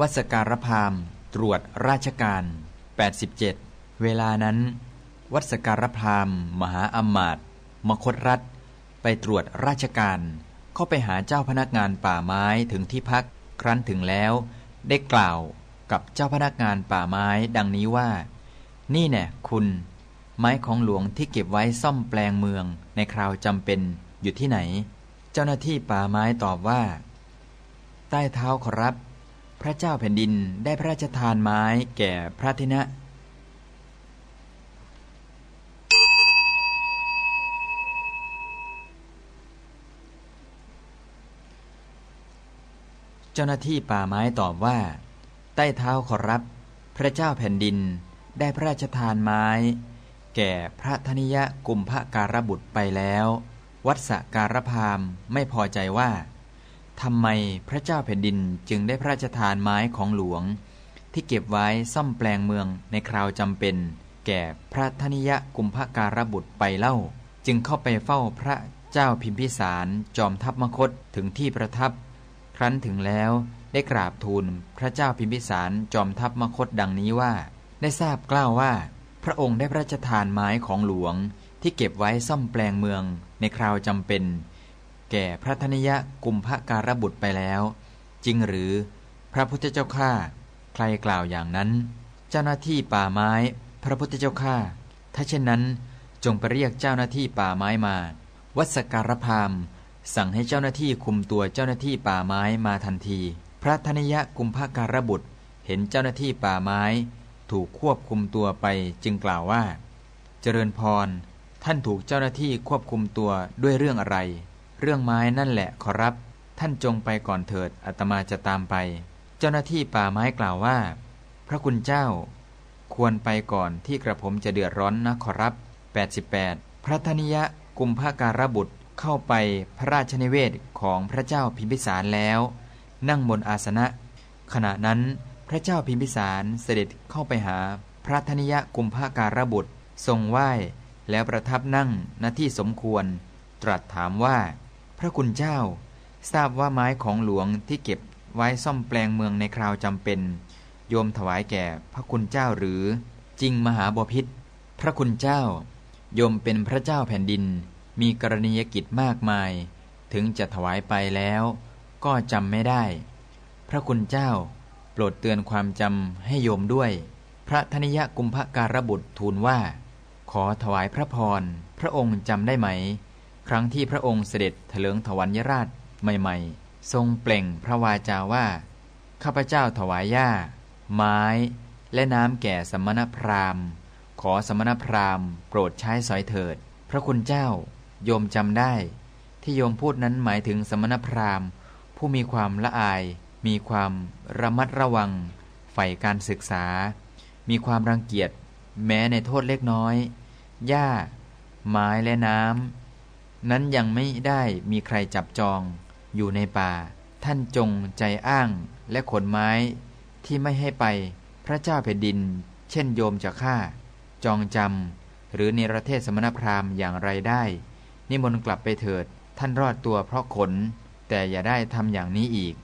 วัสการพามตรวจราชการ 87 เวลานั้น วัสการพามมหาอมมาตย์มคตรัฐ ไปตรวจราชการ เข้าไปหาเจ้าพนักงานป่าไม้ถึงที่พักครั้นถึงแล้ว ได้กล่าวกับเจ้าพนักงานป่าไม้ดังนี้ว่า นี่แน่คุณ ไม้ของหลวงที่เก็บไว้ซ่อมแปลงเมืองในคราวจำเป็นอยู่ที่ไหน เจ้าหน้าที่ป่าไม้ตอบว่า ใต้เท้าขอรับ ระเจ้าแผ่นดินได้พระราชทานไม้แก่พระธินะ เจ้าหน้าที่ป่าไม้ตอบว่า ใต้เท้าขอรับ พระเจ้าแผ่นดินได้พระราชทานไม้ แก่พระธนิยะกุมภการบุตรไปแล้ว วัดสการพามไม่พอใจว่า ทำไมพระเจ้าแผ่นดินจึงได้พระราชทานไม้ของหลวง ที่เก็บไว้ซ่อมแปลงเมืองในคราวจำเป็น แก่พระธนิยะกุมภการบุตรไปเล่า จึงเข้าไปเฝ้าพระเจ้าพิมพิสารจอมทัพมคตถึงที่ประทับ ครั้นถึงแล้วได้กราบทูลพระเจ้าพิมพิสารจอมทัพมคตดังนี้ว่า ได้ทราบกล่าวว่า พระองค์ได้พระราชทานไม้ของหลวง ที่เก็บไว้ซ่อมแปลงเมืองในคราวจำเป็น แก่พระธนิยะกุมภการบุตรไปแล้ว จริงหรือพระพุทธเจ้าข้าใครกล่าวอย่างนั้น เจ้าหน้าที่ป่าไม้ พระพุทธเจ้าข้าถ้าเช่นนั้นจงไปเรียกเจ้าหน้าที่ป่าไม้มา วัสการพามสั่งให้เจ้าหน้าที่คุมตัวเจ้าหน้าที่ป่าไม้มาทันที พระธนิยะกุมภการบุตร เห็นเจ้าหน้าที่ป่าไม้ ถูกควบคุมตัวไปจึงกล่าวว่า เจริญพร ท่านถูกเจ้าหน้าที่ควบคุมตัวด้วยเรื่องอะไร เรื่องไม้นั่นแหละขอรับ ท่านจงไปก่อนเถิดอาตมาจะตามไป เจ้าหน้าที่ป่าไม้กล่าวว่า พระคุณเจ้า ควรไปก่อนที่กระผมจะเดือดร้อนนะขอรับ 88 พระธนิยะกุมภการบุตรเข้าไปพระราชนิเวศของพระเจ้าพิมพิสารแล้ว นั่งบนอาสนะ ขณะนั้นพระเจ้าพิมพิสารเสด็จเข้าไปหาพระธนิยะกุมภการบุตรทรงไหว้แล้วประทับนั่งณที่สมควร ตรัสถามว่า พระคุณเจ้า ทราบว่าไม้ของหลวงที่เก็บไว้ซ่อมแปลงเมืองในคราวจำเป็น โยมถวายแก่พระคุณเจ้าหรือ จริงมหาบพิษพระคุณเจ้า โยมเป็นพระเจ้าแผ่นดิน มีกรณียกิจมากมาย ถึงจะถวายไปแล้ว ก็จำไม่ได้ พระคุณเจ้า โปรดเตือนความจำให้โยมด้วย พระธนิยะกุมภการบุตรทูลว่า ขอถวายพระพร พระองค์จำได้ไหม ครั้งที่พระองค์เสด็จเถลิงถวัลยราชใหม่ ๆ ทรงเปล่งพระวาจาว่า ข้าพเจ้าถวายหญ้า ไม้ และน้ำแก่สมณพราหมณ์ ขอสมณพราหมณ์โปรดใช้สอยเถิด พระคุณเจ้า โยมจำได้ ที่โยมพูดนั้นหมายถึงสมณพราหมณ์ ผู้มีความละอาย มีความระมัดระวัง ใฝ่การศึกษา มีความรังเกียจ แม้ในโทษเล็กน้อย หญ้า ไม้และน้ำ นั้นยังไม่ได้มีใครจับจองอยู่ในป่า ท่านจงใจอ้างและขนไม้ที่ไม่ให้ไปพระเจ้าแผ่นดิน เช่นโยมจะฆ่า จองจำหรือในประเทศสมณพราหมณ์อย่างไรได้ นิมนต์กลับไปเถิดท่านรอดตัวเพราะขน แต่อย่าได้ทำอย่างนี้อีก